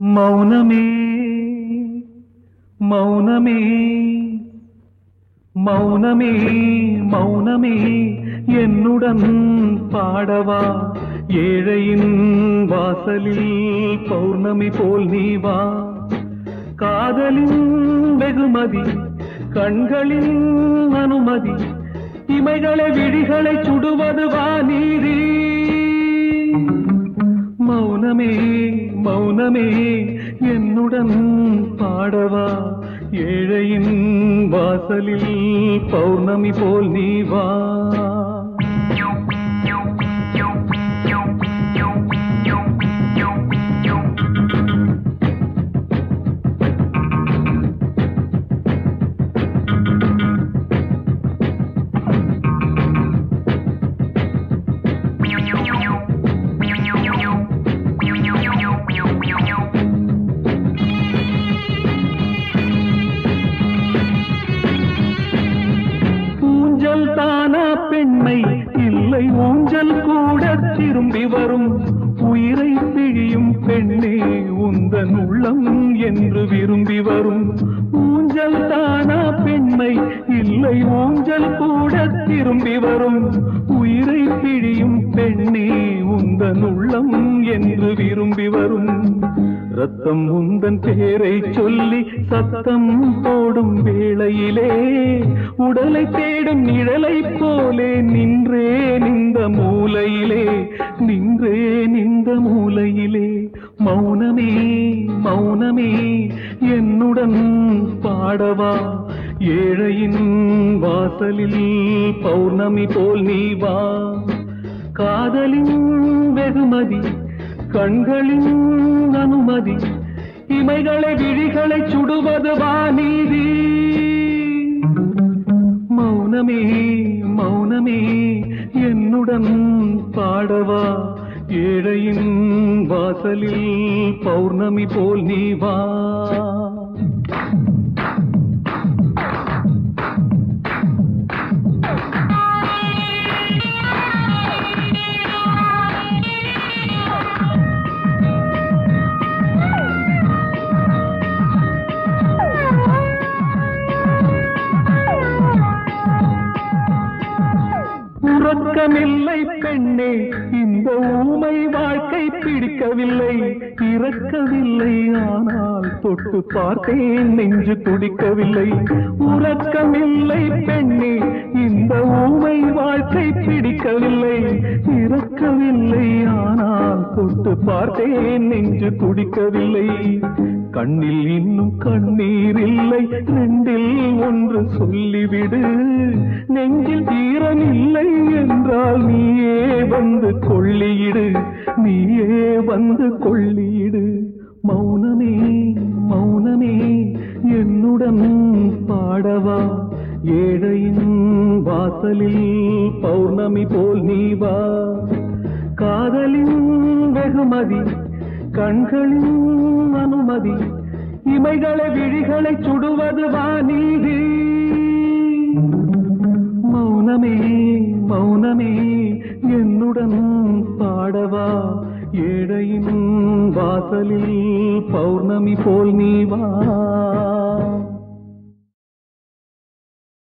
மௌனமே மௌனமே மௌனமே மௌனமே. என்னுடன் பாடவா ஏழையின் வாசலில் பௌர்ணமி போல் நீ வா. காதலின் வெகுமதி கண்களின் அனுமதி இமைகளை விழிகளை சுடுவது வா நீதி மௌனமே மௌனமே என்னுடன் பாடவா? ஏழையின் வாசலில் பௌர்ணமி போல் நீ வா. தானா பெண்மை இல்லை ஊஞ்சல் கூட திரும்பி வரும். உயிரை பிழியும் பெண்ணே உந்தன் உள்ளம் என்று விரும்பி வரும். ஊஞ்சல் தானா பெண்மை இல்லை ஊஞ்சல் கூட திரும்பி வரும். உயிரை பிழியும் பெண்ணே உந்தன் உள்ளம் என்று விரும்பி வரும். ரத்தம் உந்தன் பேரை சொல்லி சத்தம் போடும் வேளையிலே உடலை தேடும் நிழலை போலே நின்றேன் இந்த மூலையிலே நின்றேன் இந்த மூலையிலே. மௌனமே மௌனமே என்னுடன் பாடவா? ஏழையின் வாசலில் பௌர்ணமி போல் நீ வா. காதலின் வெகுமதி கண்களின் அனுமதி இமைகளை விழிகளை சுடுவது வாநீதி மௌனமே மௌனமே என்னுடன் பாடவா? ஏழையின் வாசலில் பௌர்ணமி போல் நீ வா. உறக்கமில்லை பெண்ணே இந்த ஊமை வாழ்க்கை பிடிக்கவில்லை. இறக்கவில்லை ஆனால் தொட்டு பார்த்தேன் நெஞ்சு துடிக்கவில்லை. உறக்கமில்லை பெண்ணே இந்த ஊமை வாழ்க்கை பிடிக்கவில்லை. இறக்கவில்லை ஆனால் தொட்டு பார்த்தேன் நெஞ்சு துடிக்கவில்லை. கண்ணில் இன்னும் கண்ணீர் இல்லை ரெண்டில் ஒன்று சொல்லிவிடு. நெஞ்சில் என்றால் நீயே வந்து கொள்ளியிடு நீயே வந்து கொள்ளியிடு. மௌனமே மௌனமே என்னுடன் பாடவா? ஏழையின் வாசலில் பௌர்ணமி போல் நீ வா. காதலின் வெகுமதி கண்களின் அனுமதி இமைகளை விழிகளை சுடுவது வா நீதி பாடவா ஏழையின் வாசலில் பௌர்ணமி போல் நீ வா